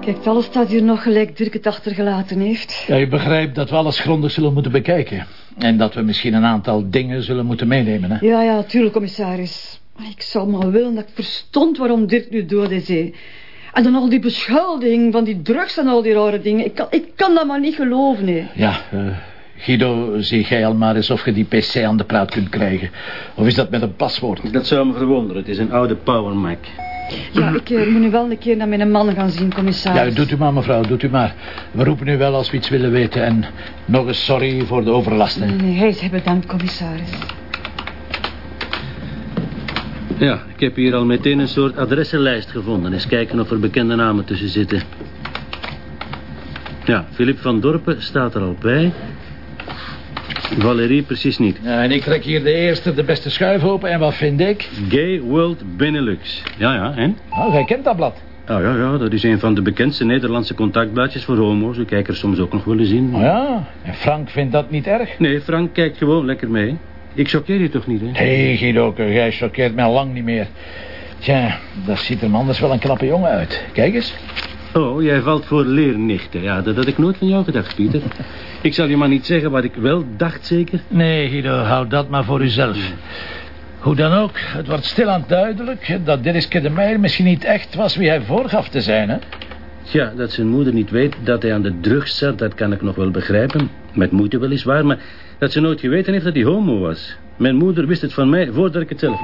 Kijk, alles staat hier nog gelijk Dirk het achtergelaten heeft. Ja, je begrijpt dat we alles grondig zullen moeten bekijken. En dat we misschien een aantal dingen zullen moeten meenemen, hè? Ja, ja, tuurlijk, commissaris. Maar Ik zou maar willen dat ik verstond waarom Dirk nu dood is. En dan al die beschuldiging van die drugs en al die rare dingen. Ik kan, ik kan dat maar niet geloven, hè. Ja, uh, Guido, zie jij al maar eens of je die pc aan de praat kunt krijgen. Of is dat met een paswoord? Dat zou me verwonderen. Het is een oude Power Mac. Ja, ik eh, moet nu wel een keer naar mijn man gaan zien, commissaris. Ja, doet u maar, mevrouw, doet u maar. We roepen u wel als we iets willen weten. En nog eens sorry voor de overlast, hè. Nee, nee, hij is bedankt, commissaris. Ja, ik heb hier al meteen een soort adressenlijst gevonden. Eens kijken of er bekende namen tussen zitten. Ja, Philip van Dorpen staat er al bij. Valerie precies niet. Ja, en ik trek hier de eerste, de beste schuif open. En wat vind ik? Gay World Benelux. Ja, ja, en? Oh, jij kent dat blad. Oh, ja, ja, dat is een van de bekendste Nederlandse contactblaadjes voor homo's. We kijken er soms ook nog wel eens in. Oh ja, en Frank vindt dat niet erg? Nee, Frank kijkt gewoon lekker mee. Ik choqueer je toch niet, hè? Nee, Guido, jij choqueert mij al lang niet meer. Tja, dat ziet er anders wel een knappe jongen uit. Kijk eens. Oh, jij valt voor leernichten. Ja, dat had ik nooit van jou gedacht, Pieter. Ik zal je maar niet zeggen wat ik wel dacht, zeker. Nee, Guido, hou dat maar voor uzelf. Hoe dan ook, het wordt stilaan duidelijk dat Dirkske de Meijer misschien niet echt was wie hij voorgaf te zijn, hè? Ja, dat zijn moeder niet weet dat hij aan de drugs zat, dat kan ik nog wel begrijpen. Met moeite weliswaar, maar dat ze nooit geweten heeft dat hij homo was. Mijn moeder wist het van mij voordat ik het zelf